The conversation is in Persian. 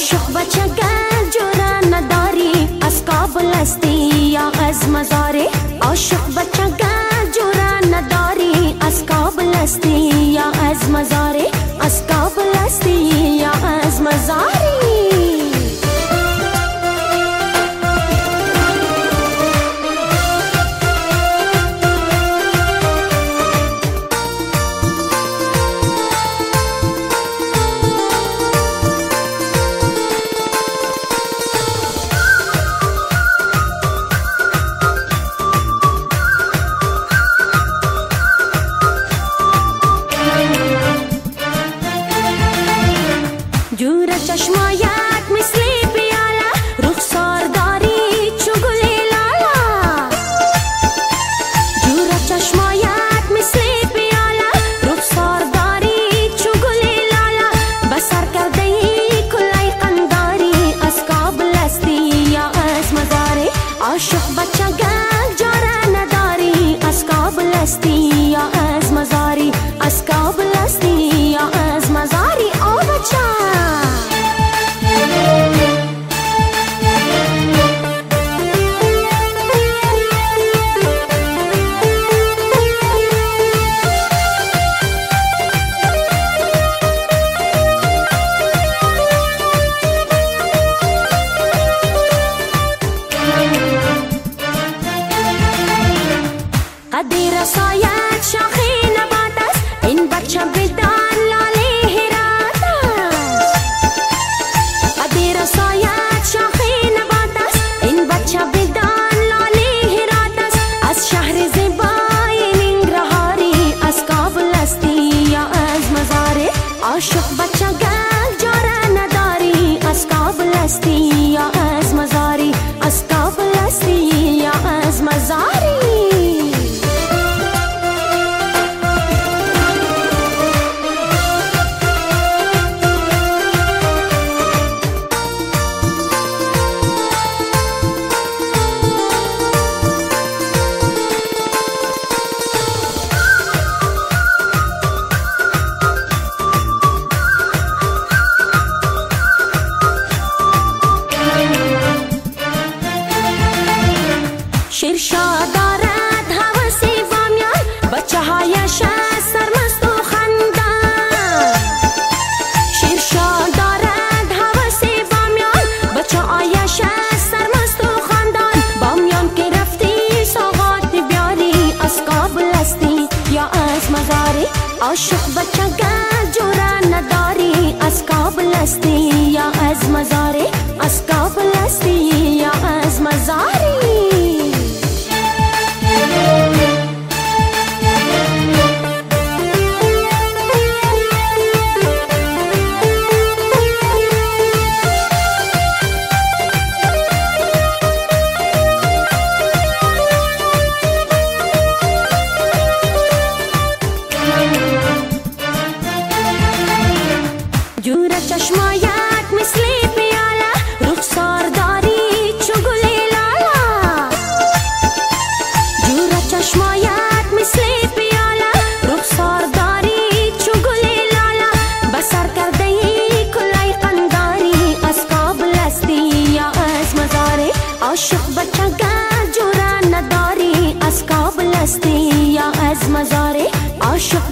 شوخ بچه Gura çeşma yak misli piyala Ruh sordari çuguli lala Gura çeşma yak misli piyala Ruh sordari çuguli lala Basar kavdeyi kulay kandari Askab lasti ya az mazari Aşık bacha gak jara nadari Askab lasti ya az mazari Askab lasti قدیر سایت شاخی نبات این بچه بدان لالی هرات است. قدیر سایت شاخی نبات این بچه بدان لالی هرات از شهر زیبای ننگرهاری از کابل استی یا از مزاری عاشق بچه گل جاره نداری. از کابل استی یا از مزاری از کابل استی یا از مزاری شیرشا دارد حوث بامیان بچه هایش سرمست و خندان. شیرشا دارد حوث بامیان بچه هایش سرمست و خندان. بامیان که رفتی ساغات بیاری از کابل هستی یا از مزاری عاشق بچه گل جورا نداری از کابل هستی یا از مزاری؟ عاشق بچه نداری. از کابل هستی یا از مزاری عاشق